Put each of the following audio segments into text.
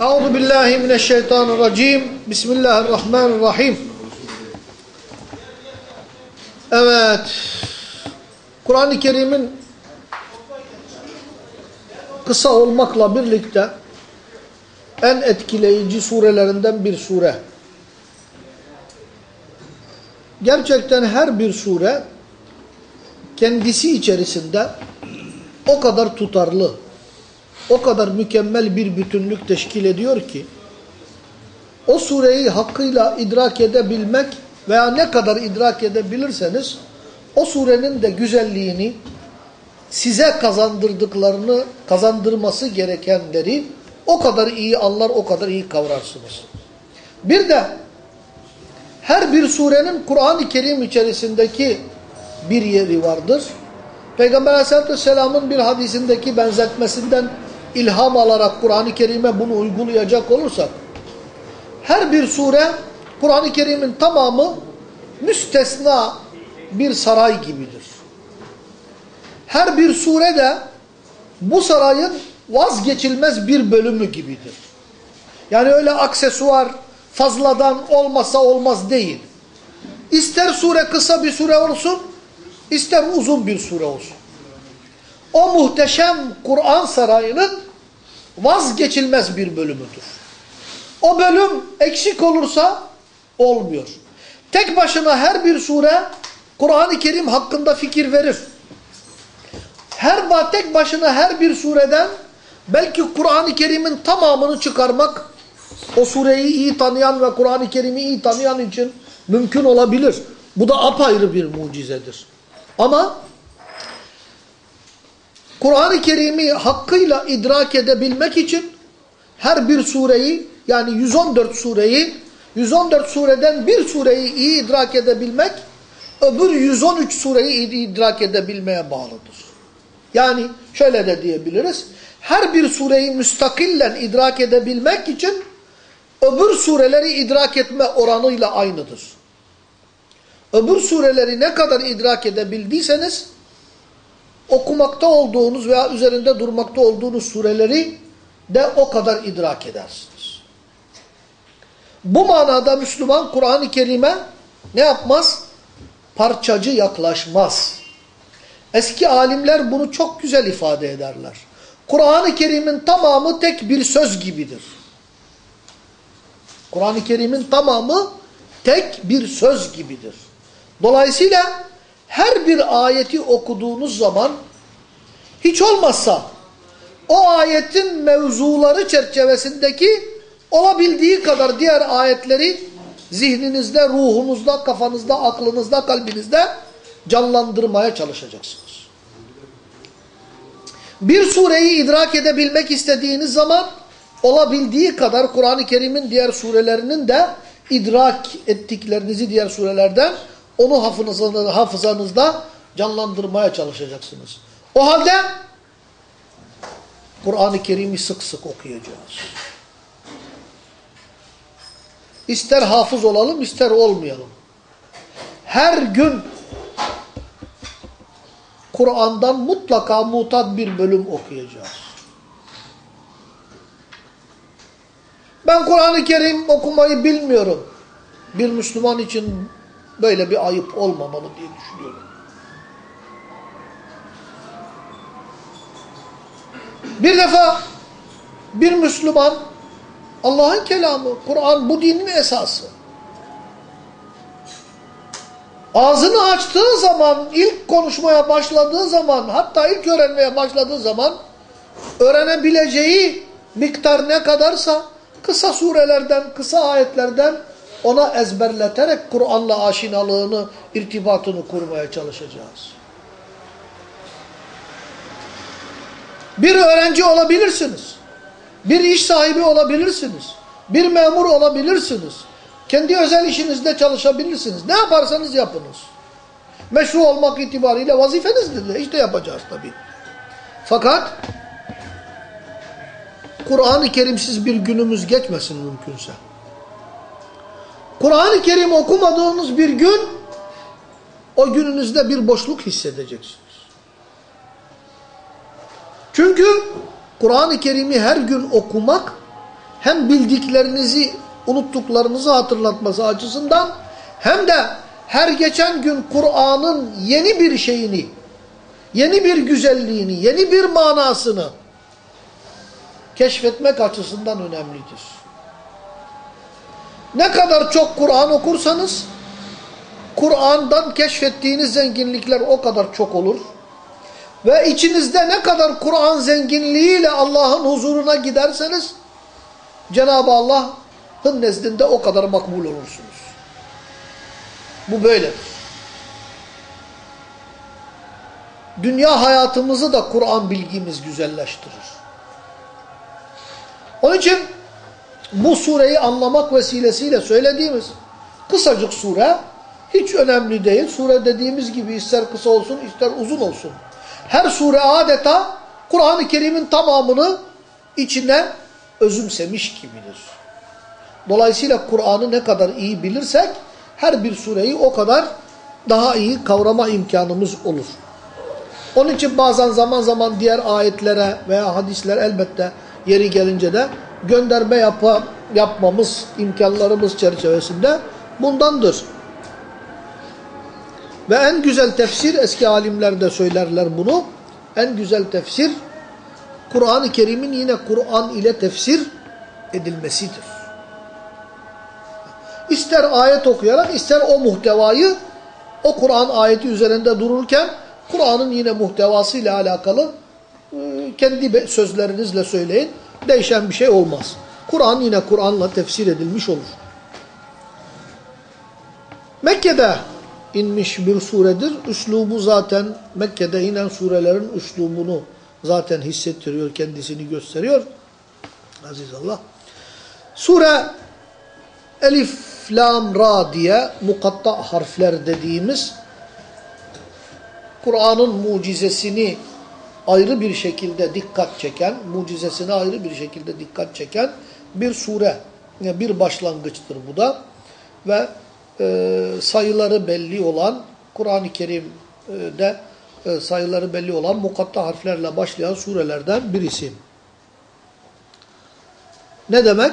Euzu billahi mineşşeytanirracim. Bismillahirrahmanirrahim. Evet. Kur'an-ı Kerim'in kısa olmakla birlikte en etkileyici surelerinden bir sure. Gerçekten her bir sure kendisi içerisinde o kadar tutarlı, o kadar mükemmel bir bütünlük teşkil ediyor ki o sureyi hakkıyla idrak edebilmek veya ne kadar idrak edebilirseniz o surenin de güzelliğini size kazandırdıklarını kazandırması gerekenleri o kadar iyi anlar, o kadar iyi kavrarsınız. Bir de her bir surenin Kur'an-ı Kerim içerisindeki bir yeri vardır. Peygamber Aleyhisselatü Vesselam'ın bir hadisindeki benzetmesinden ilham alarak Kur'an-ı Kerim'e bunu uygulayacak olursak, her bir sure Kur'an-ı Kerim'in tamamı müstesna bir saray gibidir. Her bir sure de bu sarayın vazgeçilmez bir bölümü gibidir. Yani öyle aksesuar fazladan olmasa olmaz değil. İster sure kısa bir sure olsun, ister uzun bir sure olsun. O muhteşem Kur'an sarayının vazgeçilmez bir bölümüdür. O bölüm eksik olursa olmuyor. Tek başına her bir sure Kur'an-ı Kerim hakkında fikir verir. Her tek başına her bir sureden belki Kur'an-ı Kerim'in tamamını çıkarmak o sureyi iyi tanıyan ve Kur'an-ı Kerim'i iyi tanıyan için mümkün olabilir. Bu da apayrı bir mucizedir. Ama Kur'an-ı Kerim'i hakkıyla idrak edebilmek için her bir sureyi yani 114 sureyi 114 sureden bir sureyi iyi idrak edebilmek öbür 113 sureyi idrak edebilmeye bağlıdır. Yani şöyle de diyebiliriz. Her bir sureyi müstakillen idrak edebilmek için öbür sureleri idrak etme oranıyla aynıdır. Öbür sureleri ne kadar idrak edebildiyseniz okumakta olduğunuz veya üzerinde durmakta olduğunuz sureleri de o kadar idrak edersiniz. Bu manada Müslüman Kur'an-ı Kerim'e ne yapmaz? Parçacı yaklaşmaz. Eski alimler bunu çok güzel ifade ederler. Kur'an-ı Kerim'in tamamı tek bir söz gibidir. Kur'an-ı Kerim'in tamamı tek bir söz gibidir. Dolayısıyla her bir ayeti okuduğunuz zaman hiç olmazsa o ayetin mevzuları çerçevesindeki olabildiği kadar diğer ayetleri zihninizde, ruhunuzda, kafanızda, aklınızda, kalbinizde canlandırmaya çalışacaksınız. Bir sureyi idrak edebilmek istediğiniz zaman olabildiği kadar Kur'an-ı Kerim'in diğer surelerinin de idrak ettiklerinizi diğer surelerden onu hafızanızda, hafızanızda canlandırmaya çalışacaksınız. O halde Kur'an-ı Kerim'i sık sık okuyacağız. İster hafız olalım ister olmayalım. Her gün Kur'an'dan mutlaka mutat bir bölüm okuyacağız. Ben Kur'an-ı Kerim okumayı bilmiyorum. Bir Müslüman için böyle bir ayıp olmamalı diye düşünüyorum. Bir defa bir Müslüman Allah'ın kelamı, Kur'an bu dinin esası. Ağzını açtığı zaman, ilk konuşmaya başladığı zaman, hatta ilk öğrenmeye başladığı zaman öğrenebileceği miktar ne kadarsa kısa surelerden, kısa ayetlerden ona ezberleterek Kur'an'la aşinalığını, irtibatını kurmaya çalışacağız. Bir öğrenci olabilirsiniz. Bir iş sahibi olabilirsiniz. Bir memur olabilirsiniz. Kendi özel işinizde çalışabilirsiniz. Ne yaparsanız yapınız. Meşru olmak itibariyle vazifenizdir de işte yapacağız tabii. Fakat Kur'an-ı Kerimsiz bir günümüz geçmesin mümkünse. Kur'an-ı Kerim okumadığınız bir gün o gününüzde bir boşluk hissedeceksiniz. Çünkü Kur'an-ı Kerim'i her gün okumak hem bildiklerinizi unuttuklarınızı hatırlatması açısından hem de her geçen gün Kur'an'ın yeni bir şeyini, yeni bir güzelliğini, yeni bir manasını keşfetmek açısından önemlidir. Ne kadar çok Kur'an okursanız Kur'an'dan keşfettiğiniz zenginlikler o kadar çok olur. Ve içinizde ne kadar Kur'an zenginliğiyle Allah'ın huzuruna giderseniz Cenab-ı Allah'ın nezdinde o kadar makbul olursunuz. Bu böyledir. Dünya hayatımızı da Kur'an bilgimiz güzelleştirir. Onun için bu sureyi anlamak vesilesiyle söylediğimiz kısacık sure hiç önemli değil. Sure dediğimiz gibi ister kısa olsun ister uzun olsun. Her sure adeta Kur'an-ı Kerim'in tamamını içine özümsemiş gibidir. Dolayısıyla Kur'an'ı ne kadar iyi bilirsek her bir sureyi o kadar daha iyi kavrama imkanımız olur. Onun için bazen zaman zaman diğer ayetlere veya hadisler elbette yeri gelince de gönderme yap yapmamız imkanlarımız çerçevesinde bundandır. Ve en güzel tefsir eski alimler de söylerler bunu. En güzel tefsir Kur'an-ı Kerim'in yine Kur'an ile tefsir edilmesidir. İster ayet okuyarak ister o muhtevayı o Kur'an ayeti üzerinde dururken Kur'an'ın yine muhtevasıyla alakalı kendi sözlerinizle söyleyin. Değişen bir şey olmaz. Kur'an yine Kur'an'la tefsir edilmiş olur. Mekke'de inmiş bir suredir. Üslubu zaten Mekke'de inen surelerin üslubunu zaten hissettiriyor, kendisini gösteriyor. Aziz Allah. Sure Elif, Lam, Ra diye mukatta harfler dediğimiz Kur'an'ın mucizesini ayrı bir şekilde dikkat çeken, mucizesine ayrı bir şekilde dikkat çeken bir sure, bir başlangıçtır bu da. Ve e, sayıları belli olan, Kur'an-ı Kerim'de e, sayıları belli olan mukatta harflerle başlayan surelerden birisi. Ne demek?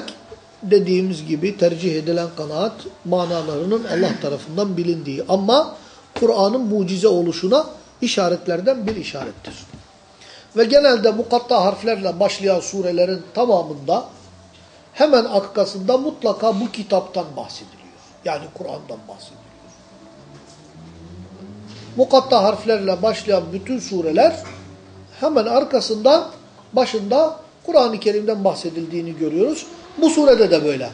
Dediğimiz gibi tercih edilen kanaat manalarının Allah tarafından bilindiği ama Kur'an'ın mucize oluşuna işaretlerden bir işarettir. Ve genelde mukatta harflerle başlayan surelerin tamamında hemen arkasında mutlaka bu kitaptan bahsediliyor. Yani Kur'an'dan bahsediliyor. Mukatta harflerle başlayan bütün sureler hemen arkasında başında Kur'an-ı Kerim'den bahsedildiğini görüyoruz. Bu surede de böyle.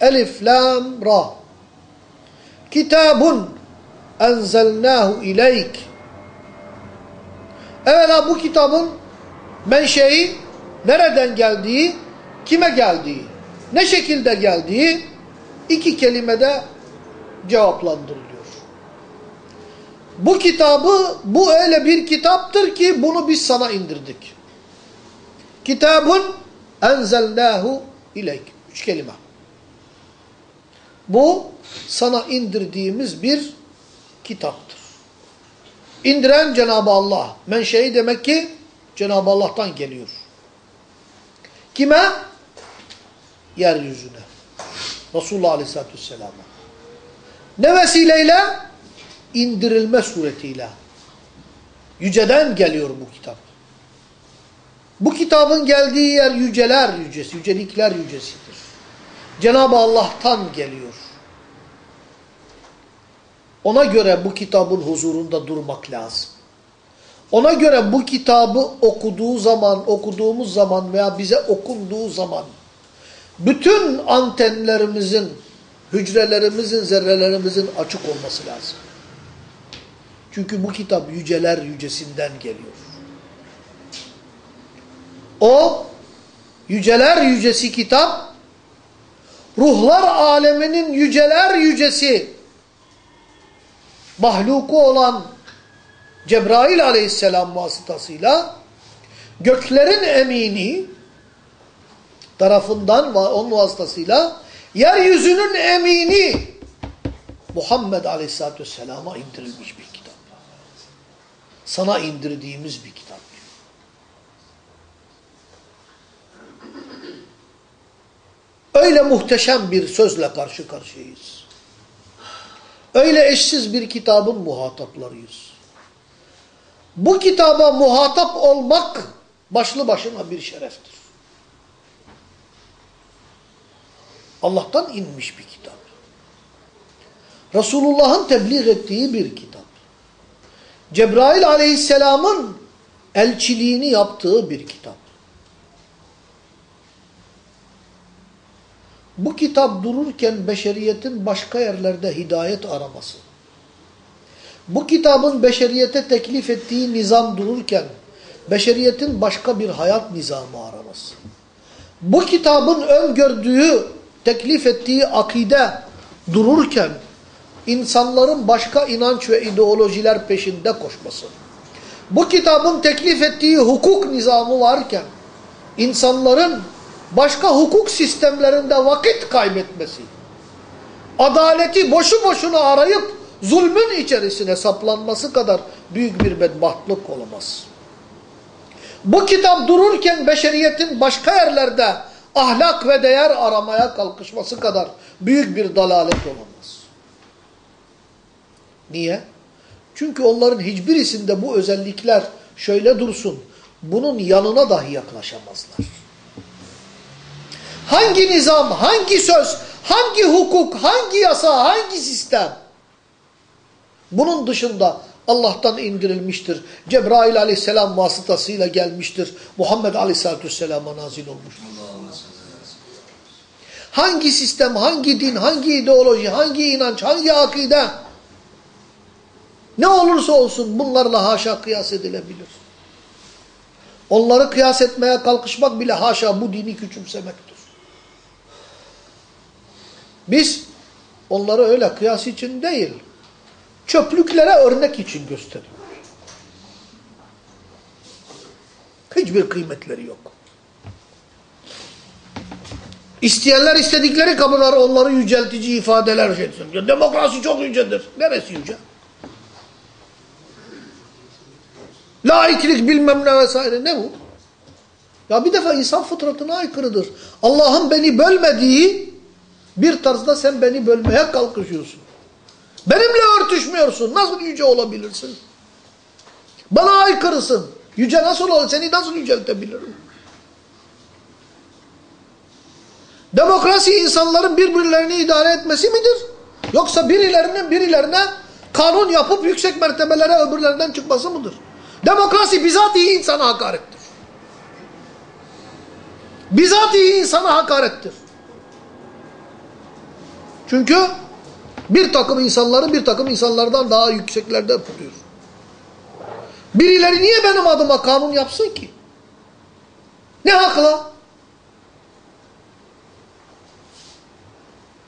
Elif, Lam, Ra. Kitabun enzelnahu ileyk. Evvela bu kitabın menşei, nereden geldiği, kime geldiği, ne şekilde geldiği iki kelimede cevaplandırılıyor. Bu kitabı, bu öyle bir kitaptır ki bunu biz sana indirdik. Kitabun enzelnahu ileyk. Üç kelime. Bu sana indirdiğimiz bir kitaptır. İndiren Cenab-ı Allah. Menşei demek ki Cenab-ı Allah'tan geliyor. Kime? Yeryüzüne. Resulullah Aleyhisselatü Vesselam'a. Ne vesileyle? İndirilme suretiyle. Yüceden geliyor bu kitap. Bu kitabın geldiği yer yüceler yücesi, yücelikler yücesidir. Cenab-ı Allah'tan geliyor. Ona göre bu kitabın huzurunda durmak lazım. Ona göre bu kitabı okuduğu zaman, okuduğumuz zaman veya bize okunduğu zaman bütün antenlerimizin, hücrelerimizin, zerrelerimizin açık olması lazım. Çünkü bu kitap yüceler yücesinden geliyor. O yüceler yücesi kitap, ruhlar aleminin yüceler yücesi, mahluku olan Cebrail aleyhisselam vasıtasıyla göklerin emini tarafından ve onun vasıtasıyla yeryüzünün emini Muhammed aleyhisselatü vesselama indirilmiş bir kitap. Sana indirdiğimiz bir kitap. Öyle muhteşem bir sözle karşı karşıyayız. Öyle eşsiz bir kitabın muhataplarıyız. Bu kitaba muhatap olmak başlı başına bir şereftir. Allah'tan inmiş bir kitap. Resulullah'ın tebliğ ettiği bir kitap. Cebrail aleyhisselamın elçiliğini yaptığı bir kitap. Bu kitap dururken beşeriyetin başka yerlerde hidayet araması. Bu kitabın beşeriyete teklif ettiği nizam dururken beşeriyetin başka bir hayat nizamı araması. Bu kitabın öngördüğü, teklif ettiği akide dururken insanların başka inanç ve ideolojiler peşinde koşması. Bu kitabın teklif ettiği hukuk nizamı varken insanların başka hukuk sistemlerinde vakit kaybetmesi, adaleti boşu boşuna arayıp zulmün içerisine saplanması kadar büyük bir bedbahtlık olamaz. Bu kitap dururken beşeriyetin başka yerlerde ahlak ve değer aramaya kalkışması kadar büyük bir dalalet olamaz. Niye? Çünkü onların hiçbirisinde bu özellikler şöyle dursun, bunun yanına dahi yaklaşamazlar. Hangi nizam, hangi söz, hangi hukuk, hangi yasa, hangi sistem bunun dışında Allah'tan indirilmiştir. Cebrail aleyhisselam vasıtasıyla gelmiştir. Muhammed aleyhisselatü vesselama nazil olmuştur. Hangi sistem, hangi din, hangi ideoloji, hangi inanç, hangi akide ne olursa olsun bunlarla haşa kıyas edilebilir. Onları kıyas etmeye kalkışmak bile haşa bu dini küçümsemektir. Biz onları öyle kıyas için değil, çöplüklere örnek için gösteriyoruz. Hiçbir kıymetleri yok. İsteyenler istedikleri kapıları onları yüceltici ifadeler şey etsin. Demokrasi çok yücedir. Neresi yüce? Laiklik bilmem ne vesaire ne bu? Ya bir defa insan fıtratına aykırıdır. Allah'ın beni bölmediği bir tarzda sen beni bölmeye kalkışıyorsun. Benimle örtüşmüyorsun. Nasıl yüce olabilirsin? Bana aykırısın. Yüce nasıl olur? Seni nasıl yüceltebilirim? Demokrasi insanların birbirlerini idare etmesi midir? Yoksa birilerinin birilerine kanun yapıp yüksek mertebelere öbürlerinden çıkması mıdır? Demokrasi bizatihi insana hakarettir. Bizatihi insana hakarettir. Çünkü bir takım insanları bir takım insanlardan daha yükseklerde tutuyor. Birileri niye benim adıma kanun yapsın ki? Ne hakla?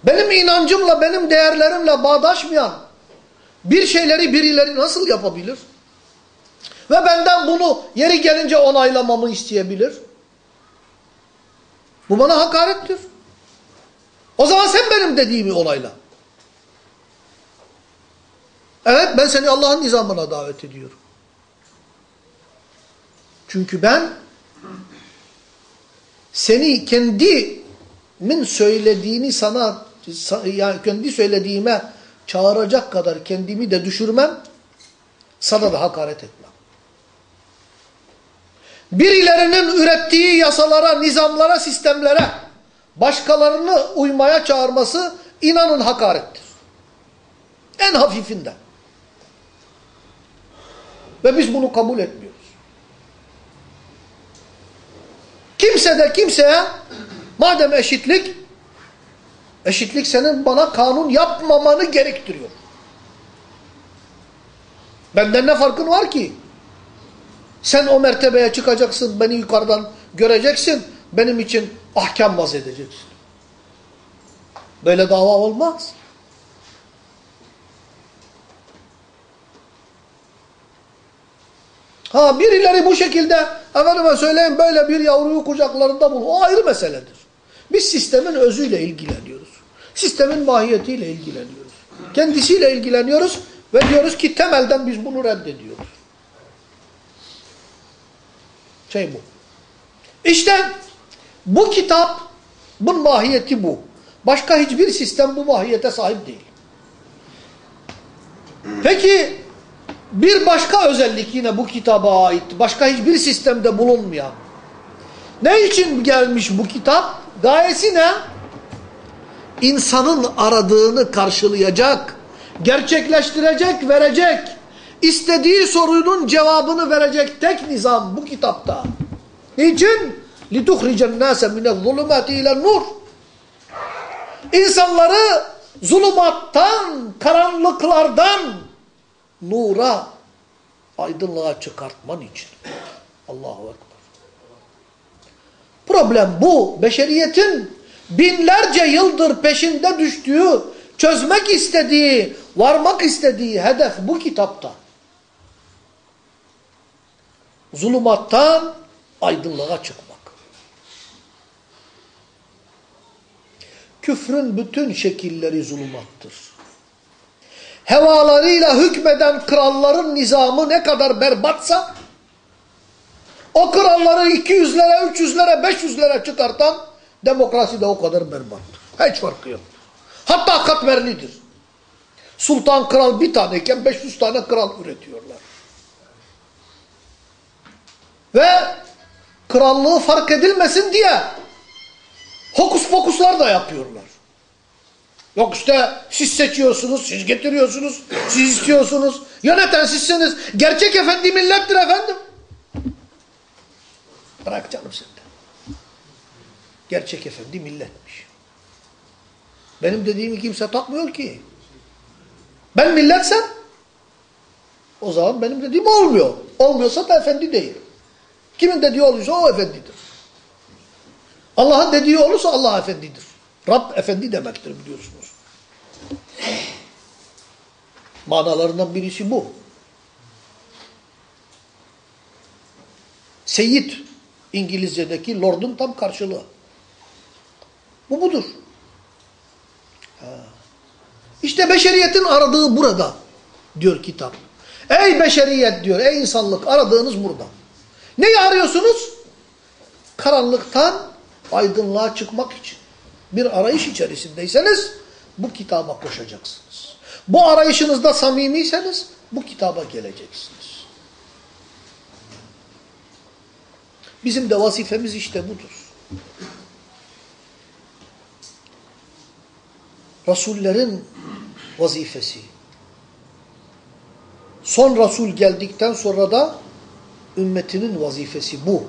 Benim inancımla, benim değerlerimle bağdaşmayan bir şeyleri birileri nasıl yapabilir? Ve benden bunu yeri gelince onaylamamı isteyebilir. Bu bana hakarettir. O zaman sen benim dediğimi onayla. Evet ben seni Allah'ın nizamına davet ediyorum. Çünkü ben seni kendimin söylediğini sana yani kendi söylediğime çağıracak kadar kendimi de düşürmem sana da hakaret etmem. Birilerinin ürettiği yasalara, nizamlara, sistemlere başkalarını uymaya çağırması inanın hakarettir. En hafifinden. Ve biz bunu kabul etmiyoruz. Kimse de kimseye madem eşitlik eşitlik senin bana kanun yapmamanı gerektiriyor. Benden ne farkın var ki? Sen o mertebeye çıkacaksın, beni yukarıdan göreceksin, benim için ahkam vaz edeceksin. Böyle dava olmaz. Ha birileri bu şekilde efendime söyleyeyim böyle bir yavruyu kucaklarında bul. O ayrı meseledir. Biz sistemin özüyle ilgileniyoruz. Sistemin mahiyetiyle ilgileniyoruz. Kendisiyle ilgileniyoruz ve diyoruz ki temelden biz bunu reddediyoruz. Şey bu. İşte bu kitap Bunun mahiyeti bu. Başka hiçbir sistem bu mahiyete sahip değil. Peki bir başka özellik yine bu kitaba ait. Başka hiçbir sistemde bulunmayan. Ne için gelmiş bu kitap? Gayesi ne? İnsanın aradığını karşılayacak, gerçekleştirecek, verecek, istediği sorunun cevabını verecek tek nizam bu kitapta. Niçin? لِتُخْرِجَ النَّاسَ مِنَ الظُّلُمَاتِ اِلَى النُّورِ İnsanları zulümattan, karanlıklardan nura, aydınlığa çıkartman için. Allahu Ekber. Problem bu. Beşeriyetin binlerce yıldır peşinde düştüğü, çözmek istediği, varmak istediği hedef bu kitapta. Zulümattan aydınlığa çıkmak. Küfrün bütün şekilleri zulümattır. Hevalarıyla hükmeden kralların nizamı ne kadar berbatsa, o kralları 200'lere, 300'lere, 500'lere çıkartan demokrasi de o kadar berbattır. Hiç farkı yok. Hatta katmerlidir. Sultan kral bir taneyken 500 tane kral üretiyorlar. Ve krallığı fark edilmesin diye hokus pokuslar da yapıyorlar. Yok işte siz seçiyorsunuz, siz getiriyorsunuz, siz istiyorsunuz. Yöneten sizsiniz. Gerçek efendi millettir efendim. Bırak canım senden. Gerçek efendi milletmiş. Benim dediğimi kimse takmıyor ki. Ben milletsem o zaman benim dediğim olmuyor. Olmuyorsa da efendi değil. Kimin dediği oluyorsa o efendidir. Allah'ın dediği olursa Allah efendidir. Rab efendi demektir biliyorsunuz. Manalarından birisi bu. Seyyid İngilizce'deki Lord'un tam karşılığı. Bu budur. İşte beşeriyetin aradığı burada diyor kitap. Ey beşeriyet diyor, ey insanlık aradığınız burada. Neyi arıyorsunuz? Karanlıktan aydınlığa çıkmak için. Bir arayış içerisindeyseniz bu kitaba koşacaksınız. Bu arayışınızda samimiyseniz bu kitaba geleceksiniz. Bizim de vazifemiz işte budur. Resullerin vazifesi. Son Resul geldikten sonra da ümmetinin vazifesi bu.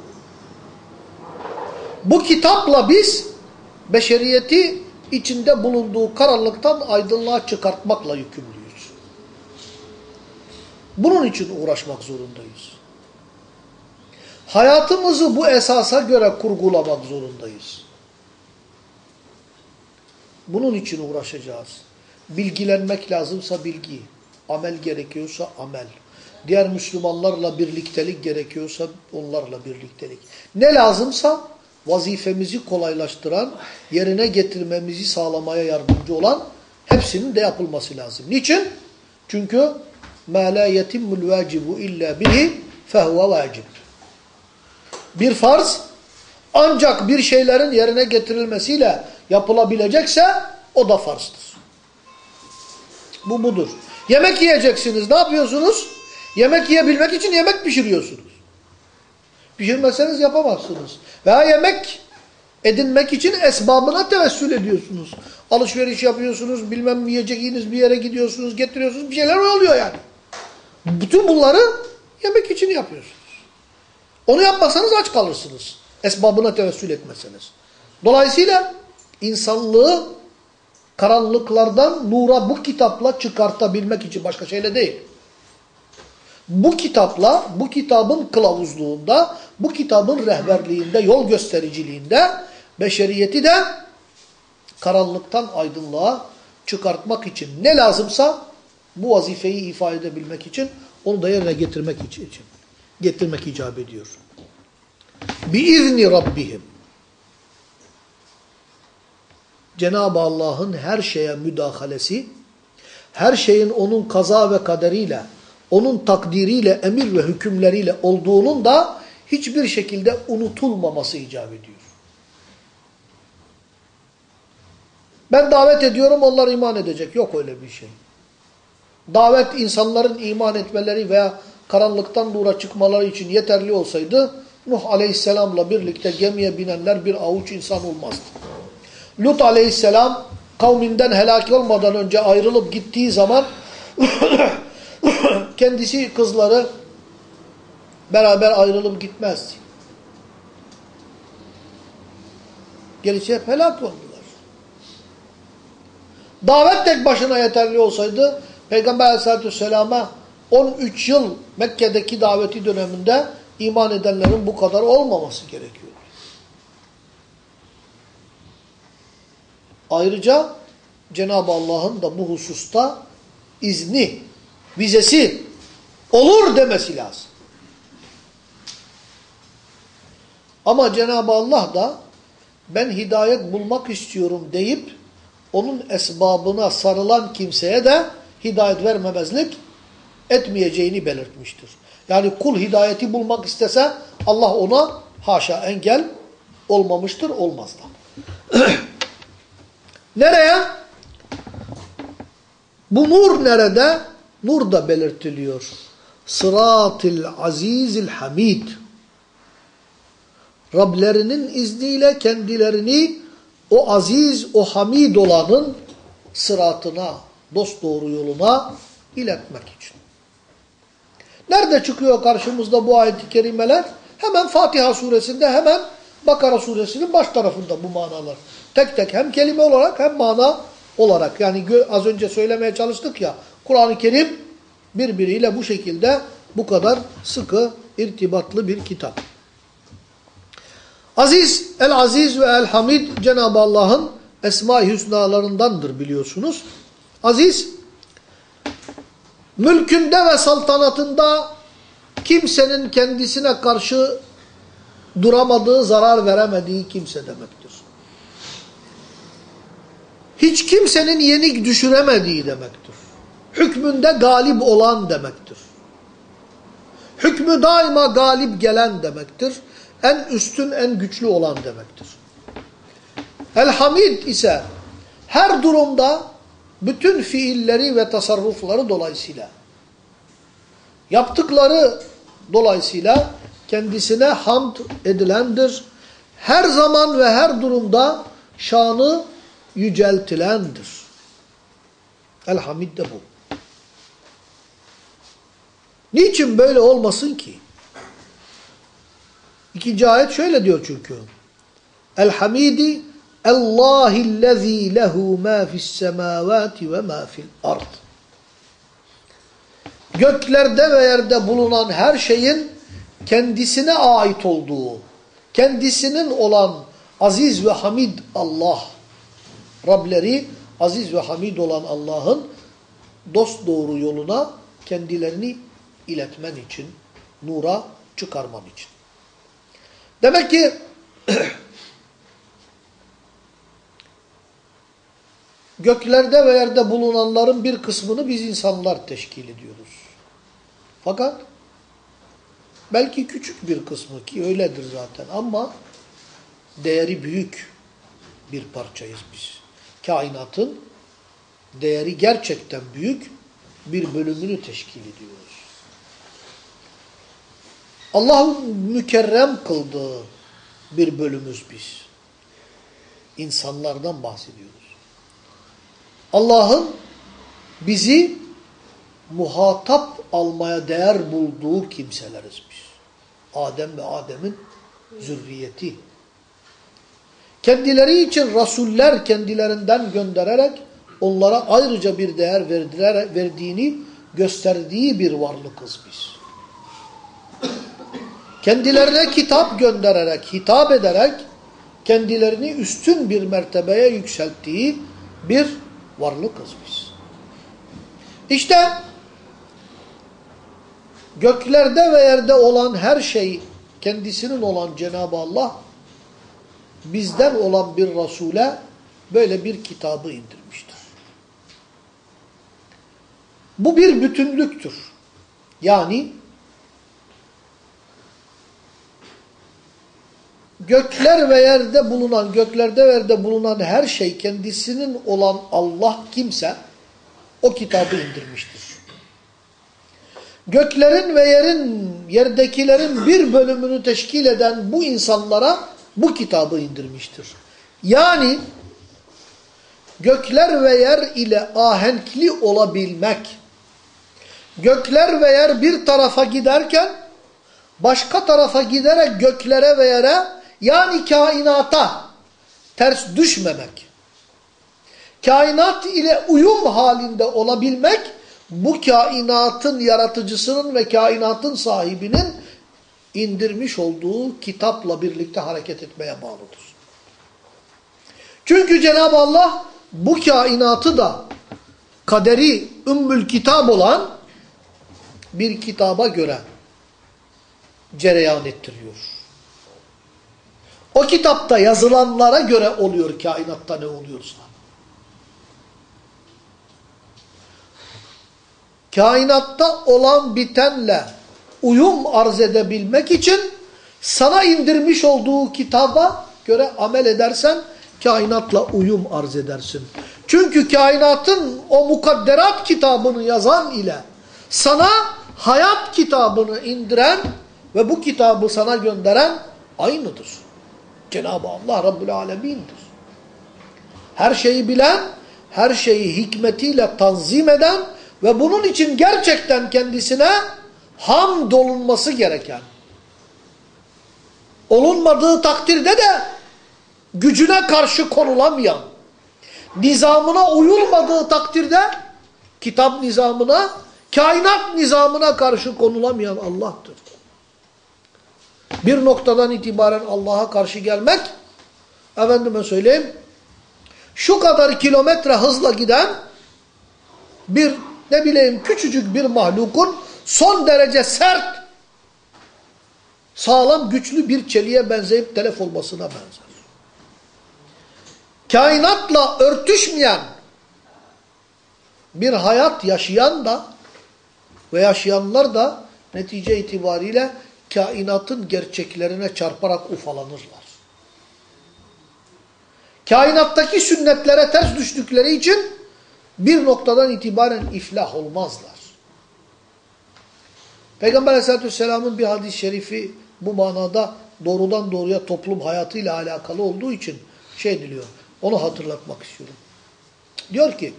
Bu kitapla biz beşeriyeti içinde bulunduğu karanlıktan aydınlığa çıkartmakla yükümlüyüz. Bunun için uğraşmak zorundayız. Hayatımızı bu esasa göre kurgulamak zorundayız. Bunun için uğraşacağız. Bilgilenmek lazımsa bilgi, amel gerekiyorsa amel. Diğer Müslümanlarla birliktelik gerekiyorsa onlarla birliktelik. Ne lazımsa vazifemizi kolaylaştıran, yerine getirmemizi sağlamaya yardımcı olan hepsinin de yapılması lazım. Niçin? Çünkü مَا لَا يَتِمُّ الْوَاجِبُ اِلَّا بِهِ فَهُوَ vacib. Bir farz ancak bir şeylerin yerine getirilmesiyle yapılabilecekse o da farzdır. Bu budur. Yemek yiyeceksiniz. Ne yapıyorsunuz? Yemek yiyebilmek için yemek pişiriyorsunuz. Pişirmezseniz yapamazsınız. Veya yemek edinmek için esbabına tevessül ediyorsunuz. Alışveriş yapıyorsunuz, bilmem yiyeceğiniz bir yere gidiyorsunuz, getiriyorsunuz, bir şeyler oluyor yani. Bütün bunları yemek için yapıyorsunuz. Onu yapmasanız aç kalırsınız. Esbabına tevessül etmeseniz. Dolayısıyla insanlığı karanlıklardan nura bu kitapla çıkartabilmek için başka şeyle değil. Bu kitapla, bu kitabın kılavuzluğunda, bu kitabın rehberliğinde, yol göstericiliğinde beşeriyeti de karanlıktan aydınlığa çıkartmak için ne lazımsa bu vazifeyi ifade edebilmek için onu da yerine getirmek için getirmek icap ediyor. Biizni Rabbihim. Cenab-ı Allah'ın her şeye müdahalesi, her şeyin onun kaza ve kaderiyle, onun takdiriyle, emir ve hükümleriyle olduğunun da hiçbir şekilde unutulmaması icap ediyor. Ben davet ediyorum onlar iman edecek. Yok öyle bir şey. Davet insanların iman etmeleri veya karanlıktan nura çıkmaları için yeterli olsaydı Nuh aleyhisselamla birlikte gemiye binenler bir avuç insan olmazdı. Lut aleyhisselam kavminden helak olmadan önce ayrılıp gittiği zaman kendisi kızları beraber ayrılıp gitmezdi. Gerisi hep helak oldular. Davet tek başına yeterli olsaydı Peygamber aleyhissalatü vesselama 13 yıl Mekke'deki daveti döneminde iman edenlerin bu kadar olmaması gerekiyor. Ayrıca Cenab-ı Allah'ın da bu hususta izni, vizesi olur demesi lazım. Ama Cenab-ı Allah da ben hidayet bulmak istiyorum deyip onun esbabına sarılan kimseye de hidayet vermemezlik etmeyeceğini belirtmiştir. Yani kul hidayeti bulmak istese Allah ona haşa engel olmamıştır, olmaz da. Nereye? Bu nur nerede? Nur da belirtiliyor. Sıratil azizil hamid. Rablerinin izniyle kendilerini o aziz, o hamid olanın sıratına, dosdoğru yoluna iletmek için. Nerede çıkıyor karşımızda bu ayet-i kerimeler? Hemen Fatiha suresinde, hemen Bakara suresinin baş tarafında bu manalar. Tek tek hem kelime olarak hem mana olarak. Yani az önce söylemeye çalıştık ya, Kur'an-ı Kerim birbiriyle bu şekilde bu kadar sıkı irtibatlı bir kitap. Aziz, El-Aziz ve El-Hamid Cenab-ı Allah'ın Esma-i Hüsnalarındandır biliyorsunuz. Aziz, mülkünde ve saltanatında kimsenin kendisine karşı duramadığı, zarar veremediği kimse demektir. Hiç kimsenin yenik düşüremediği demektir. Hükmünde galip olan demektir. Hükmü daima galip gelen demektir. En üstün, en güçlü olan demektir. El-Hamid ise her durumda bütün fiilleri ve tasarrufları dolayısıyla yaptıkları dolayısıyla kendisine hamd edilendir. Her zaman ve her durumda şanı yüceltilendir. Elhamid de bu. Niçin böyle olmasın ki? İkinci ayet şöyle diyor çünkü. Elhamidi Allahillezî lehu mâ fissemâvâti ve mâ fil ard. Göklerde ve yerde bulunan her şeyin kendisine ait olduğu, kendisinin olan aziz ve hamid Allah, Rableri aziz ve hamid olan Allah'ın dost doğru yoluna kendilerini iletmen için, nura çıkarman için. Demek ki göklerde ve yerde bulunanların bir kısmını biz insanlar teşkil ediyoruz. Fakat belki küçük bir kısmı ki öyledir zaten ama değeri büyük bir parçayız biz. Kainatın değeri gerçekten büyük bir bölümünü teşkil ediyoruz. Allah'ın mükerrem kıldığı bir bölümüz biz. İnsanlardan bahsediyoruz. Allah'ın bizi muhatap almaya değer bulduğu kimseleriz biz. Adem ve Adem'in zürriyeti. Kendileri için rasuller kendilerinden göndererek onlara ayrıca bir değer verdiler, verdiğini gösterdiği bir varlıkız biz. Kendilerine kitap göndererek, hitap ederek kendilerini üstün bir mertebeye yükselttiği bir varlıkız biz. İşte göklerde ve yerde olan her şey kendisinin olan Cenab-ı Allah bizden olan bir Resul'e böyle bir kitabı indirmiştir. Bu bir bütünlüktür. Yani gökler ve yerde bulunan, göklerde ve yerde bulunan her şey kendisinin olan Allah kimse o kitabı indirmiştir. Göklerin ve yerin, yerdekilerin bir bölümünü teşkil eden bu insanlara bu kitabı indirmiştir. Yani gökler ve yer ile ahenkli olabilmek, gökler ve yer bir tarafa giderken başka tarafa giderek göklere ve yere yani kainata ters düşmemek, kainat ile uyum halinde olabilmek bu kainatın yaratıcısının ve kainatın sahibinin indirmiş olduğu kitapla birlikte hareket etmeye bağlıdır. Çünkü Cenab-ı Allah bu kainatı da kaderi ümmül kitap olan bir kitaba göre cereyan ettiriyor. O kitapta yazılanlara göre oluyor kainatta ne oluyorsa. Kainatta olan bitenle uyum arz edebilmek için sana indirmiş olduğu kitaba göre amel edersen kainatla uyum arz edersin. Çünkü kainatın o mukadderat kitabını yazan ile sana hayat kitabını indiren ve bu kitabı sana gönderen aynıdır. Cenab-ı Allah Rabbül Alemin'dir. Her şeyi bilen, her şeyi hikmetiyle tanzim eden ve bunun için gerçekten kendisine hamd olunması gereken, olunmadığı takdirde de gücüne karşı konulamayan, nizamına uyulmadığı takdirde kitap nizamına, kainat nizamına karşı konulamayan Allah'tır. Bir noktadan itibaren Allah'a karşı gelmek, efendime söyleyeyim, şu kadar kilometre hızla giden bir ne bileyim küçücük bir mahlukun son derece sert, sağlam, güçlü bir çeliğe benzeyip telef olmasına benzer. Kainatla örtüşmeyen bir hayat yaşayan da ve yaşayanlar da netice itibariyle kainatın gerçeklerine çarparak ufalanırlar. Kainattaki sünnetlere ters düştükleri için bir noktadan itibaren iflah olmazlar. Peygamber aleyhissalatü vesselamın bir hadis-i şerifi bu manada doğrudan doğruya toplum hayatıyla alakalı olduğu için şey diliyor. Onu hatırlatmak istiyorum. Diyor ki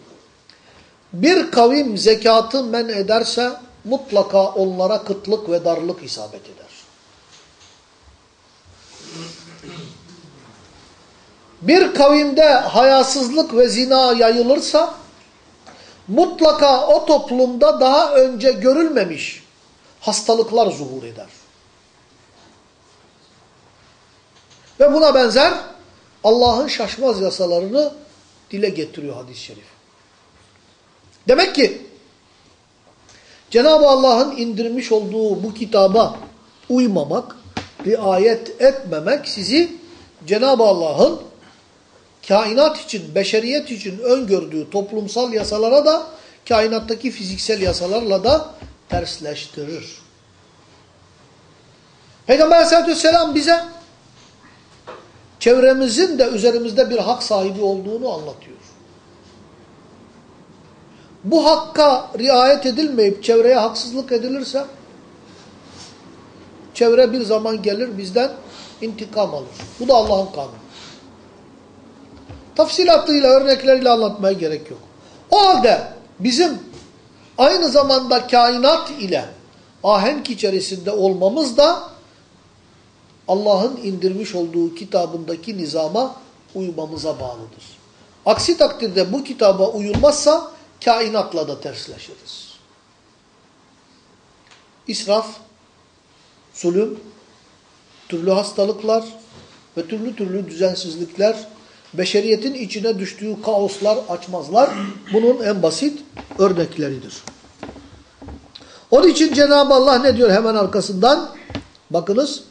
bir kavim zekatı men ederse mutlaka onlara kıtlık ve darlık isabet eder. Bir kavimde hayasızlık ve zina yayılırsa mutlaka o toplumda daha önce görülmemiş hastalıklar zuhur eder. Ve buna benzer Allah'ın şaşmaz yasalarını dile getiriyor hadis-i şerif. Demek ki Cenab-ı Allah'ın indirmiş olduğu bu kitaba uymamak, riayet etmemek sizi Cenab-ı Allah'ın kainat için, beşeriyet için öngördüğü toplumsal yasalara da kainattaki fiziksel yasalarla da tersleştirir. Peygamber aleyhissalatü vesselam bize çevremizin de üzerimizde bir hak sahibi olduğunu anlatıyor. Bu hakka riayet edilmeyip çevreye haksızlık edilirse çevre bir zaman gelir bizden intikam alır. Bu da Allah'ın kanunu. Tafsilatıyla, örnekleriyle anlatmaya gerek yok. O halde bizim aynı zamanda kainat ile ahenk içerisinde olmamız da Allah'ın indirmiş olduğu kitabındaki nizama uymamıza bağlıdır. Aksi takdirde bu kitaba uyulmazsa kainatla da tersleşiriz. İsraf, zulüm, türlü hastalıklar ve türlü türlü düzensizlikler, beşeriyetin içine düştüğü kaoslar, açmazlar bunun en basit örnekleridir. Onun için Cenab-ı Allah ne diyor hemen arkasından? Bakınız.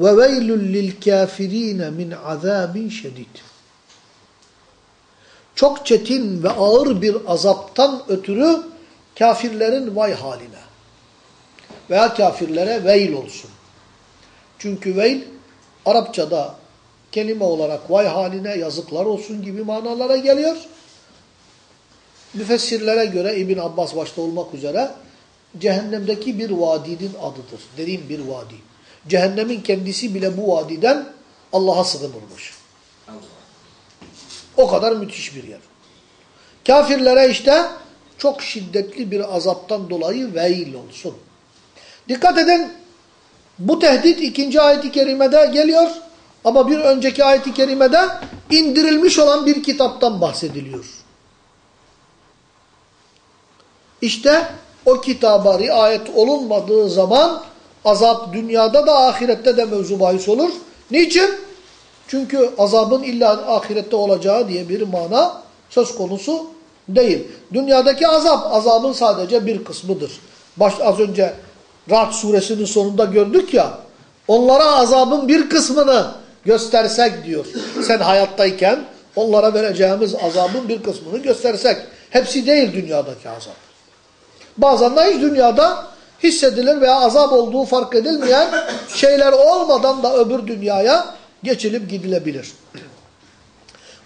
Lil kafirine min azabin şedid. Çok çetin ve ağır bir azaptan ötürü kafirlerin vay haline. Veya kafirlere veil olsun. Çünkü veil Arapçada kelime olarak vay haline yazıklar olsun gibi manalara geliyor. Müfessirlere göre İbn Abbas başta olmak üzere cehennemdeki bir vadinin adıdır. Derin bir vadi. Cehennemin kendisi bile bu vadiden Allah'a sığınırmış. O kadar müthiş bir yer. Kafirlere işte çok şiddetli bir azaptan dolayı veil olsun. Dikkat edin bu tehdit ikinci ayet-i kerimede geliyor ama bir önceki ayet-i kerimede indirilmiş olan bir kitaptan bahsediliyor. İşte o kitaba riayet olunmadığı zaman azap dünyada da ahirette de mevzu bahis olur. Niçin? Çünkü azabın illa ahirette olacağı diye bir mana söz konusu değil. Dünyadaki azap, azabın sadece bir kısmıdır. Baş, az önce Ra'd suresinin sonunda gördük ya, onlara azabın bir kısmını göstersek diyor. Sen hayattayken onlara vereceğimiz azabın bir kısmını göstersek. Hepsi değil dünyadaki azap. Bazen de hiç dünyada hissedilir veya azap olduğu fark edilmeyen şeyler olmadan da öbür dünyaya geçilip gidilebilir.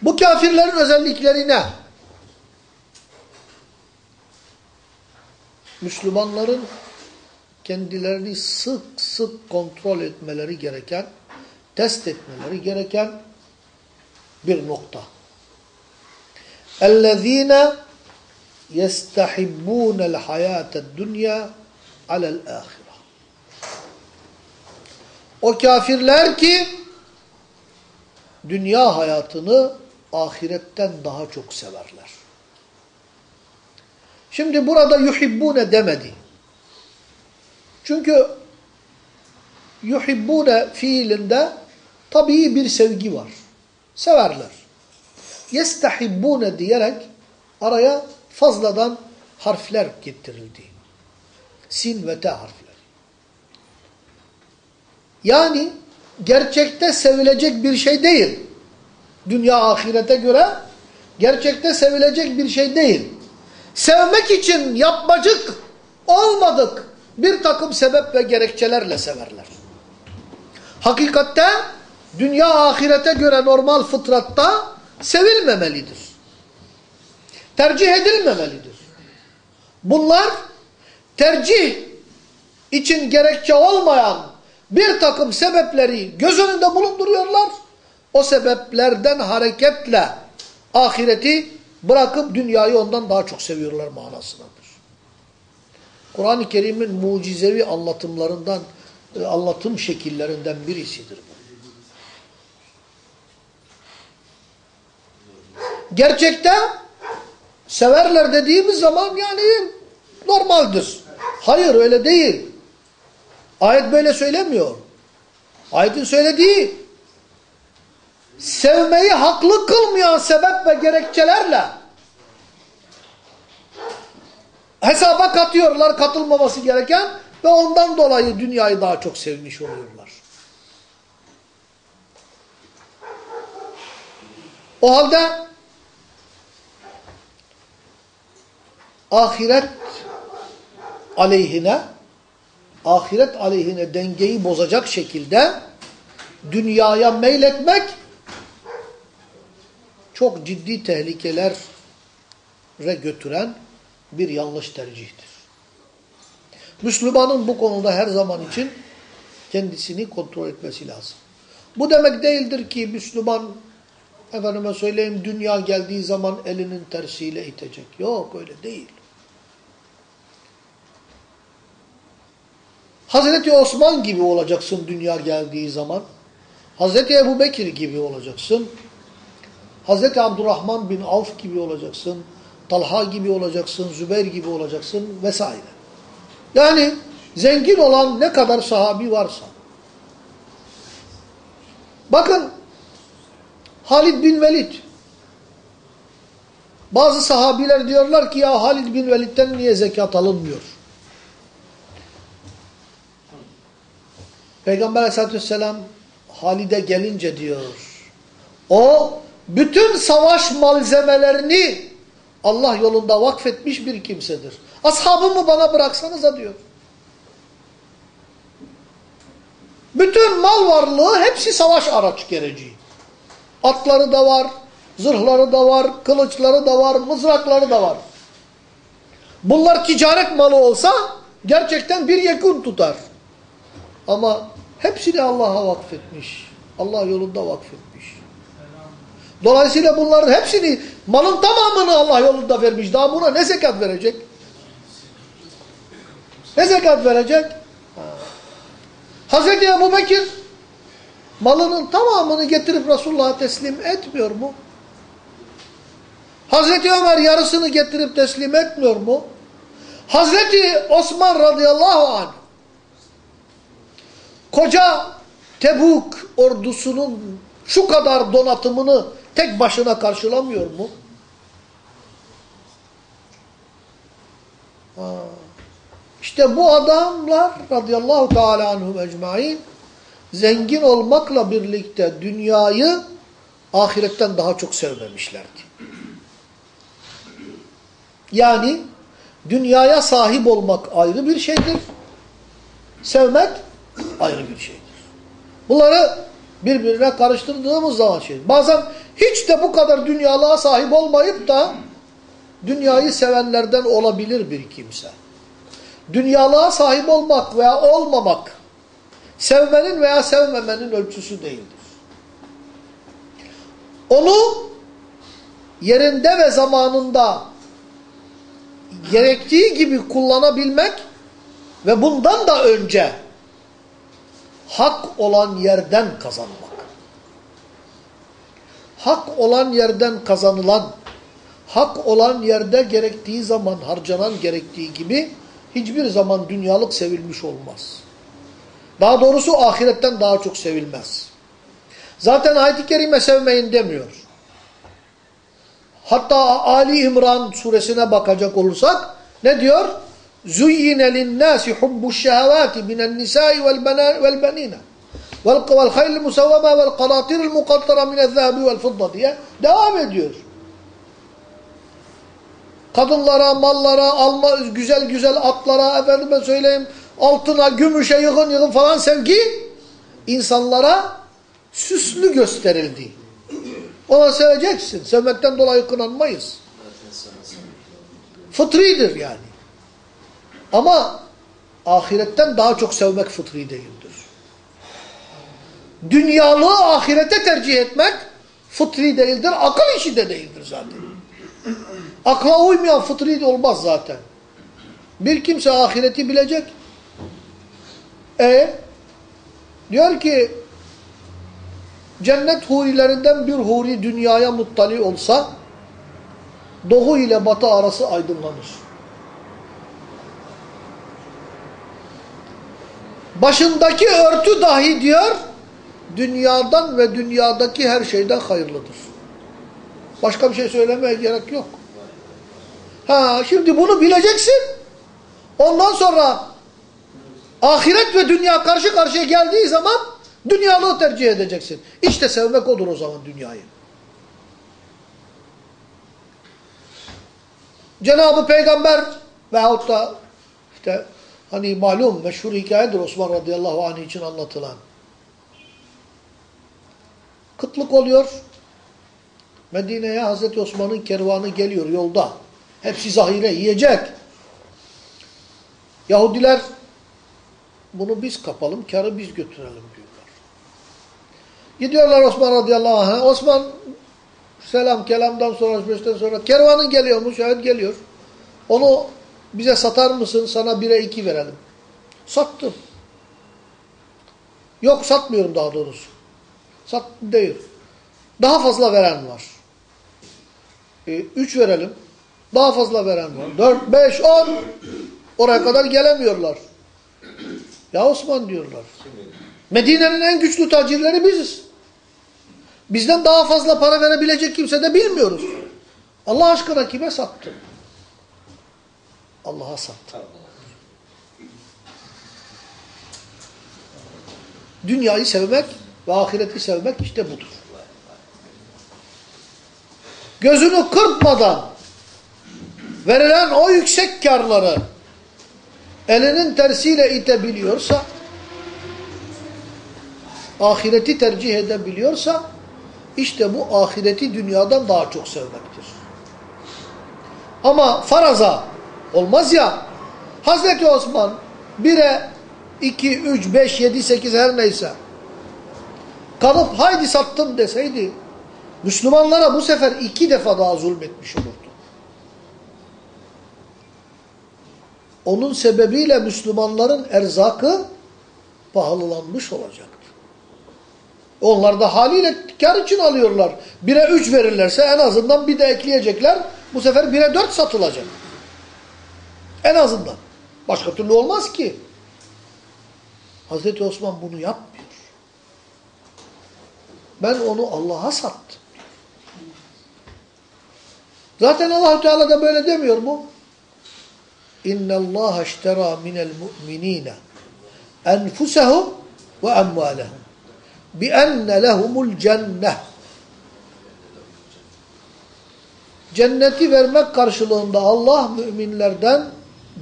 Bu kafirlerin özellikleri ne? Müslümanların kendilerini sık sık kontrol etmeleri gereken, test etmeleri gereken bir nokta. اَلَّذ۪ينَ يَسْتَحِبُّونَ الْحَيَاةَ الدُّنْيَا عَلَى الْآخِرَةِ O kafirler ki dünya hayatını ahiretten daha çok severler. Şimdi burada yuhibbune demedi. Çünkü yuhibbune fiilinde tabii bir sevgi var. Severler. Yestahibbune diyerek araya fazladan harfler getirildi. Sin ve te harfleri. Yani gerçekte sevilecek bir şey değil. Dünya ahirete göre gerçekte sevilecek bir şey değil. Sevmek için yapmacık olmadık bir takım sebep ve gerekçelerle severler. Hakikatte dünya ahirete göre normal fıtratta sevilmemelidir. Tercih edilmemelidir. Bunlar tercih için gerekçe olmayan bir takım sebepleri göz önünde bulunduruyorlar. O sebeplerden hareketle ahireti bırakıp dünyayı ondan daha çok seviyorlar manasındadır. Kur'an-ı Kerim'in mucizevi anlatımlarından, e, anlatım şekillerinden birisidir bu. Gerçekte severler dediğimiz zaman yani normaldir. Hayır öyle değil. Ayet böyle söylemiyor. Ayetin söylediği sevmeyi haklı kılmayan sebep ve gerekçelerle hesaba katıyorlar katılmaması gereken ve ondan dolayı dünyayı daha çok sevmiş oluyorlar. O halde ahiret aleyhine ahiret aleyhine dengeyi bozacak şekilde dünyaya meyletmek çok ciddi tehlikelere götüren bir yanlış tercihtir. Müslümanın bu konuda her zaman için kendisini kontrol etmesi lazım. Bu demek değildir ki Müslüman efendime söyleyeyim dünya geldiği zaman elinin tersiyle itecek. Yok öyle değil. Hazreti Osman gibi olacaksın dünya geldiği zaman. Hazreti Ebu Bekir gibi olacaksın. Hazreti Abdurrahman bin Avf gibi olacaksın. Talha gibi olacaksın. Zübeyir gibi olacaksın vesaire. Yani zengin olan ne kadar sahabi varsa. Bakın Halid bin Velid. Bazı sahabiler diyorlar ki ya Halid bin Velid'den niye zekat alınmıyor? Peygamber aleyhissalatü vesselam Halid'e gelince diyor. O bütün savaş malzemelerini Allah yolunda vakfetmiş bir kimsedir. Ashabımı bana bıraksanıza diyor. Bütün mal varlığı hepsi savaş araç gereci. Atları da var, zırhları da var, kılıçları da var, mızrakları da var. Bunlar ticaret malı olsa gerçekten bir yekun tutar. Ama hepsini Allah'a vakfetmiş. Allah yolunda vakfetmiş. Dolayısıyla bunların hepsini, malın tamamını Allah yolunda vermiş. Daha buna ne zekat verecek? Ne zekat verecek? Ha. Hazreti Ebu Bekir malının tamamını getirip Resulullah'a teslim etmiyor mu? Hazreti Ömer yarısını getirip teslim etmiyor mu? Hazreti Osman radıyallahu anh koca Tebuk ordusunun şu kadar donatımını tek başına karşılamıyor mu? Ha. İşte bu adamlar radıyallahu teala anhum ecmain zengin olmakla birlikte dünyayı ahiretten daha çok sevmemişlerdi. Yani dünyaya sahip olmak ayrı bir şeydir. Sevmek ayrı bir şeydir. Bunları birbirine karıştırdığımız zaman şey. Bazen hiç de bu kadar dünyalığa sahip olmayıp da dünyayı sevenlerden olabilir bir kimse. Dünyalığa sahip olmak veya olmamak sevmenin veya sevmemenin ölçüsü değildir. Onu yerinde ve zamanında gerektiği gibi kullanabilmek ve bundan da önce hak olan yerden kazanmak. Hak olan yerden kazanılan, hak olan yerde gerektiği zaman harcanan gerektiği gibi hiçbir zaman dünyalık sevilmiş olmaz. Daha doğrusu ahiretten daha çok sevilmez. Zaten ayet-i kerime sevmeyin demiyor. Hatta Ali İmran suresine bakacak olursak ne diyor? زُيِّنَ لِلنَّاسِ حُبُّ الشَّهَوَاتِ مِنَ النِّسَاءِ وَالْبَنِينَ وَالْخَيْلِ الْمُسَوَّمَةِ وَالْقَنَاطِرِ الْمُقَنطَرَةِ مِنَ الذَّهَبِ وَالْفِضَّةِ diye devam ediyor. Kadınlara, mallara, alma, güzel güzel atlara, efendime söyleyeyim, altına, gümüşe yığın yığın falan sevgi insanlara süslü gösterildi. Ona seveceksin. Sevmekten dolayı kınanmayız. Fıtridir yani. Ama ahiretten daha çok sevmek fıtri değildir. Dünyalığı ahirete tercih etmek fıtri değildir. Akıl işi de değildir zaten. Akla uymayan fıtri olmaz zaten. Bir kimse ahireti bilecek. E diyor ki cennet hurilerinden bir huri dünyaya muttali olsa doğu ile batı arası aydınlanır. Başındaki örtü dahi diyor dünyadan ve dünyadaki her şeyden hayırlıdır. Başka bir şey söylemeye gerek yok. Ha şimdi bunu bileceksin. Ondan sonra ahiret ve dünya karşı karşıya geldiği zaman dünyalığı tercih edeceksin. İşte sevmek odur o zaman dünyayı. Cenab-ı Peygamber veyahut da işte hani malum meşhur hikayedir Osman radıyallahu anh için anlatılan. Kıtlık oluyor. Medine'ye Hazreti Osman'ın kervanı geliyor yolda. Hepsi zahire yiyecek. Yahudiler bunu biz kapalım, karı biz götürelim diyorlar. Gidiyorlar Osman radıyallahu anh'a. Osman selam kelamdan sonra, beşten sonra kervanın geliyormuş, şahit geliyor. Onu bize satar mısın? Sana bire iki verelim. Sattım. Yok satmıyorum daha doğrusu. Sat değil. Daha fazla veren var. E, üç verelim. Daha fazla veren var. Dört, beş, on. Oraya kadar gelemiyorlar. Ya Osman diyorlar. Medine'nin en güçlü tacirleri biziz. Bizden daha fazla para verebilecek kimse de bilmiyoruz. Allah aşkına kime sattı? Allah'a sattı. Dünyayı sevmek ve ahireti sevmek işte budur. Gözünü kırpmadan verilen o yüksek karları elinin tersiyle itebiliyorsa ahireti tercih edebiliyorsa işte bu ahireti dünyadan daha çok sevmektir. Ama faraza olmaz ya Hazreti Osman 1'e 2, 3, 5, 7, 8 her neyse kalıp haydi sattım deseydi Müslümanlara bu sefer iki defa daha zulmetmiş olurdu. Onun sebebiyle Müslümanların erzakı pahalılanmış olacaktı. Onlar da haliyle kar için alıyorlar. Bire üç verirlerse en azından bir de ekleyecekler. Bu sefer bire dört satılacak. En azından. Başka türlü olmaz ki. Hazreti Osman bunu yapmıyor. Ben onu Allah'a sattım. Zaten allah Teala da böyle demiyor mu? İnne Allah iştera minel mu'minina enfusahum ve emvalahum bi enne lehumul cenneh. Cenneti vermek karşılığında Allah müminlerden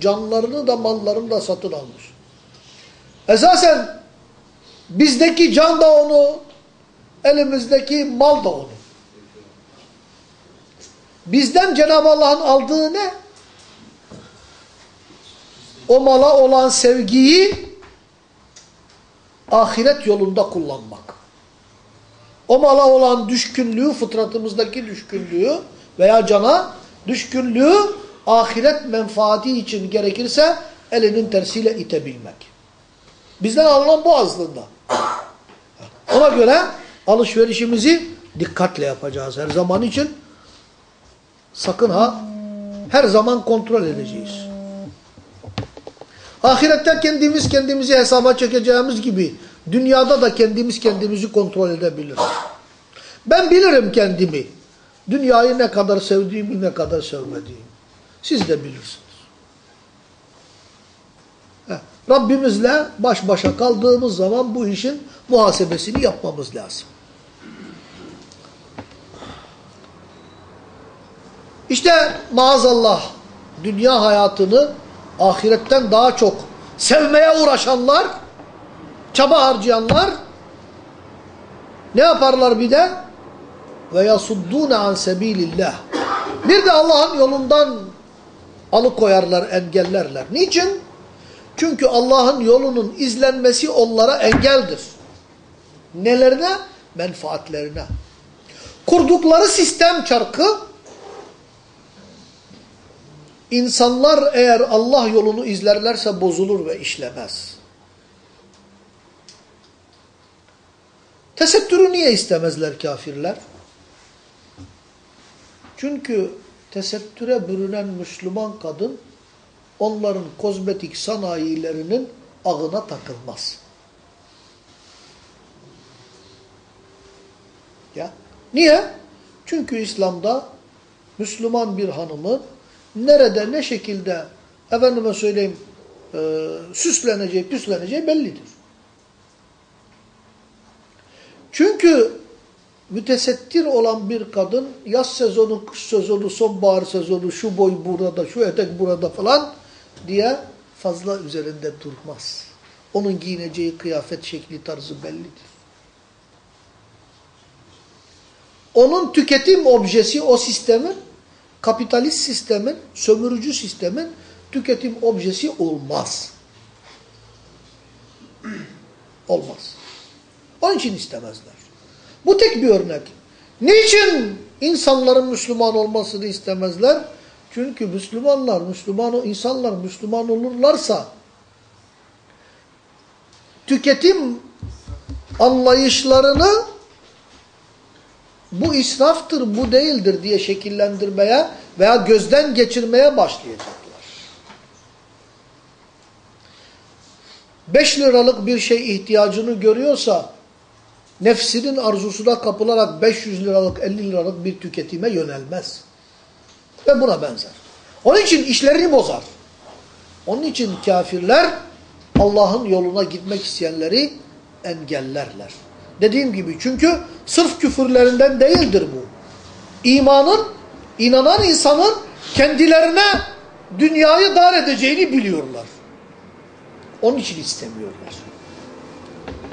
canlarını da mallarını da satın almış. Esasen bizdeki can da onu, elimizdeki mal da onu. Bizden Cenab-ı Allah'ın aldığı ne? O mala olan sevgiyi ahiret yolunda kullanmak. O mala olan düşkünlüğü, fıtratımızdaki düşkünlüğü veya cana düşkünlüğü ahiret menfaati için gerekirse elinin tersiyle itebilmek. Bizden alınan bu aslında. Ona göre alışverişimizi dikkatle yapacağız her zaman için. Sakın ha her zaman kontrol edeceğiz. Ahirette kendimiz kendimizi hesaba çekeceğimiz gibi dünyada da kendimiz kendimizi kontrol edebiliriz. Ben bilirim kendimi. Dünyayı ne kadar sevdiğimi ne kadar sevmediğimi. Siz de bilirsiniz. Rabbimizle baş başa kaldığımız zaman bu işin muhasebesini yapmamız lazım. İşte maazallah dünya hayatını ahiretten daha çok sevmeye uğraşanlar, çaba harcayanlar ne yaparlar bir de? Ve yasuddûne an sebilillah. Bir de Allah'ın yolundan alıkoyarlar, engellerler. Niçin? Çünkü Allah'ın yolunun izlenmesi onlara engeldir. Nelerine? Menfaatlerine. Kurdukları sistem çarkı İnsanlar eğer Allah yolunu izlerlerse bozulur ve işlemez. Tesettürü niye istemezler kafirler? Çünkü tesettüre bürünen Müslüman kadın onların kozmetik sanayilerinin ağına takılmaz. Ya Niye? Çünkü İslam'da Müslüman bir hanımın nerede ne şekilde efendime söyleyeyim e, süsleneceği, püsleneceği bellidir. Çünkü mütesettir olan bir kadın yaz sezonu, kış sezonu, sonbahar sezonu, şu boy burada, şu etek burada falan diye fazla üzerinde durmaz. Onun giyineceği kıyafet şekli tarzı bellidir. Onun tüketim objesi o sistemin kapitalist sistemin, sömürücü sistemin tüketim objesi olmaz. Olmaz. Onun için istemezler. Bu tek bir örnek. Niçin insanların Müslüman olmasını istemezler? Çünkü Müslümanlar, Müslüman insanlar Müslüman olurlarsa tüketim anlayışlarını bu israftır, bu değildir diye şekillendirmeye veya gözden geçirmeye başlayacaklar. 5 liralık bir şey ihtiyacını görüyorsa nefsinin arzusuna kapılarak 500 liralık 50 liralık bir tüketime yönelmez. Ve buna benzer. Onun için işlerini bozar. Onun için kafirler Allah'ın yoluna gitmek isteyenleri engellerler. Dediğim gibi çünkü sırf küfürlerinden değildir bu. İmanın, inanan insanın kendilerine dünyayı dar edeceğini biliyorlar. Onun için istemiyorlar.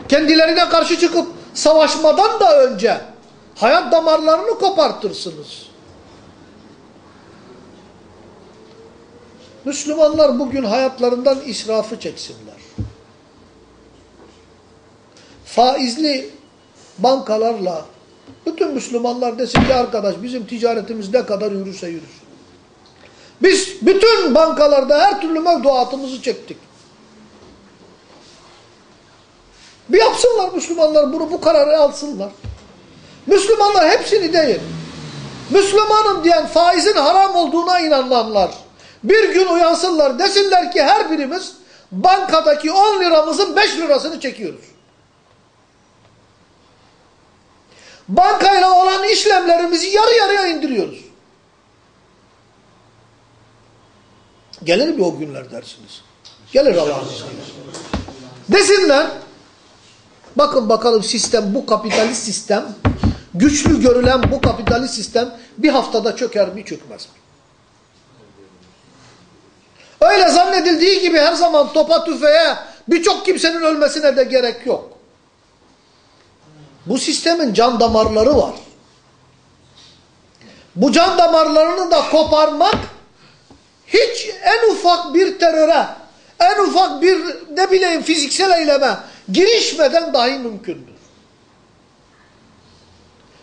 kendilerine karşı çıkıp savaşmadan da önce hayat damarlarını kopartırsınız. Müslümanlar bugün hayatlarından israfı çeksinler. Faizli bankalarla bütün Müslümanlar desin ki arkadaş bizim ticaretimiz ne kadar yürürse yürüsün. Biz bütün bankalarda her türlü mevduatımızı çektik. Bir yapsınlar Müslümanlar bunu bu kararı alsınlar. Müslümanlar hepsini değil. Müslümanım diyen faizin haram olduğuna inananlar bir gün uyansınlar desinler ki her birimiz bankadaki 10 liramızın 5 lirasını çekiyoruz. Bankayla olan işlemlerimizi yarı yarıya indiriyoruz. Gelir mi o günler dersiniz? Gelir Allah'ın izniyle. Desinler, bakın bakalım sistem, bu kapitalist sistem, güçlü görülen bu kapitalist sistem bir haftada çöker mi çökmez mi? Öyle zannedildiği gibi her zaman topa tüfeğe birçok kimsenin ölmesine de gerek yok. Bu sistemin can damarları var. Bu can damarlarını da koparmak hiç en ufak bir teröre, en ufak bir ne bileyim fiziksel eyleme girişmeden dahi mümkündür.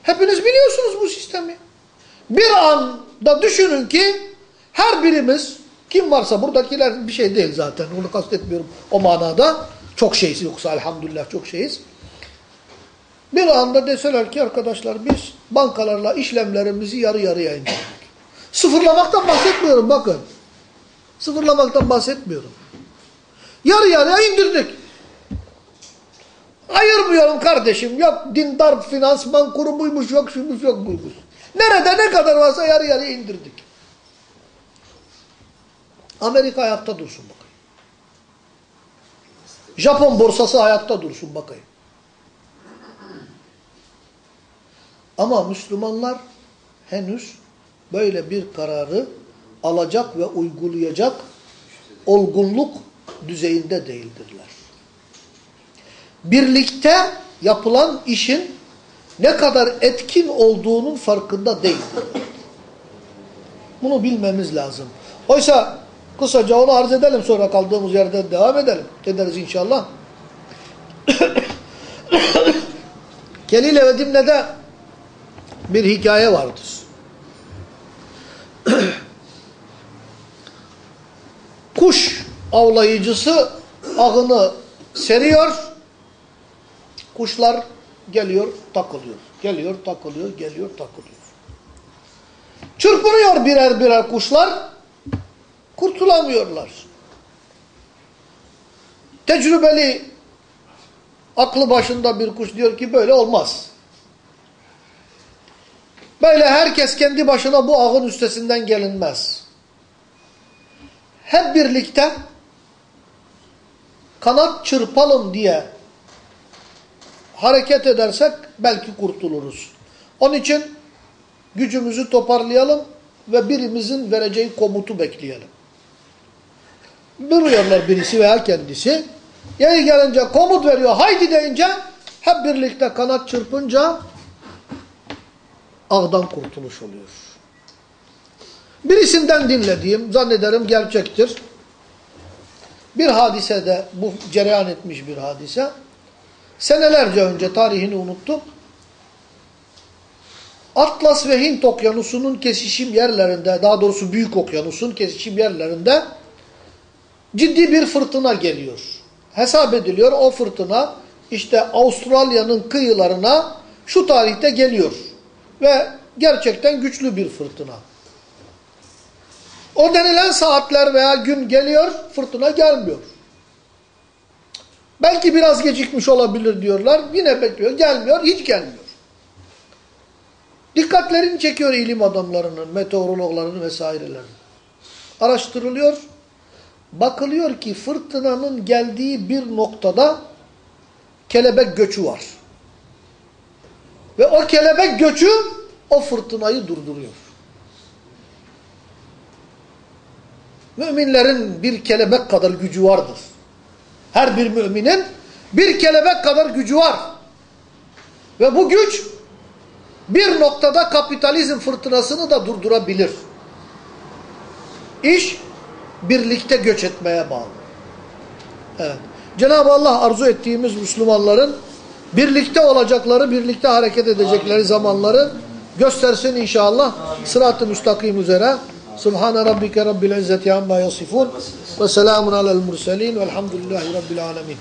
Hepiniz biliyorsunuz bu sistemi. Bir anda düşünün ki her birimiz kim varsa buradakiler bir şey değil zaten onu kastetmiyorum o manada. Çok şeyiz yoksa elhamdülillah çok şeyiz. Bir anda deseler ki arkadaşlar biz bankalarla işlemlerimizi yarı yarıya indirdik. Sıfırlamaktan bahsetmiyorum bakın. Sıfırlamaktan bahsetmiyorum. Yarı yarıya indirdik. Ayırmıyorum kardeşim. Yok dindar finansman kurumuymuş, yok şuymuş, yok buymuş. Nerede ne kadar varsa yarı yarıya indirdik. Amerika ayakta dursun bakayım. Japon borsası ayakta dursun bakayım. Ama Müslümanlar henüz böyle bir kararı alacak ve uygulayacak olgunluk düzeyinde değildirler. Birlikte yapılan işin ne kadar etkin olduğunun farkında değildirler. Bunu bilmemiz lazım. Oysa kısaca onu arz edelim sonra kaldığımız yerden devam edelim. Ederiz inşallah. Kelile ve Dimne'de bir hikaye vardır. Kuş avlayıcısı ağını seriyor. Kuşlar geliyor, takılıyor. Geliyor, takılıyor, geliyor, takılıyor. Çırpınıyor birer birer kuşlar. Kurtulamıyorlar. Tecrübeli, aklı başında bir kuş diyor ki böyle olmaz. Böyle herkes kendi başına bu ağın üstesinden gelinmez. Hep birlikte kanat çırpalım diye hareket edersek belki kurtuluruz. Onun için gücümüzü toparlayalım ve birimizin vereceği komutu bekleyelim. Duruyorlar birisi veya kendisi. Yeri gelince komut veriyor. Haydi deyince hep birlikte kanat çırpınca ağdan kurtuluş oluyor. Birisinden dinlediğim, zannederim gerçektir. Bir hadisede, bu cereyan etmiş bir hadise. Senelerce önce tarihini unuttum. Atlas ve Hint okyanusunun kesişim yerlerinde, daha doğrusu büyük okyanusun kesişim yerlerinde ciddi bir fırtına geliyor. Hesap ediliyor o fırtına işte Avustralya'nın kıyılarına şu tarihte geliyor. Ve gerçekten güçlü bir fırtına. O denilen saatler veya gün geliyor, fırtına gelmiyor. Belki biraz gecikmiş olabilir diyorlar. Yine bekliyor. Gelmiyor, hiç gelmiyor. Dikkatlerini çekiyor ilim adamlarının, meteorologlarının vesairelerinin. Araştırılıyor. Bakılıyor ki fırtınanın geldiği bir noktada kelebek göçü var. Ve o kelebek göçü o fırtınayı durduruyor. Müminlerin bir kelebek kadar gücü vardır. Her bir müminin bir kelebek kadar gücü var. Ve bu güç bir noktada kapitalizm fırtınasını da durdurabilir. İş birlikte göç etmeye bağlı. Evet. Cenab-ı Allah arzu ettiğimiz Müslümanların birlikte olacakları, birlikte hareket edecekleri zamanları göstersin inşallah. Sırat-ı müstakim üzere. Subhane rabbike rabbil izzeti amma yasifun ve selamun alel murselin velhamdülillahi rabbil alemin.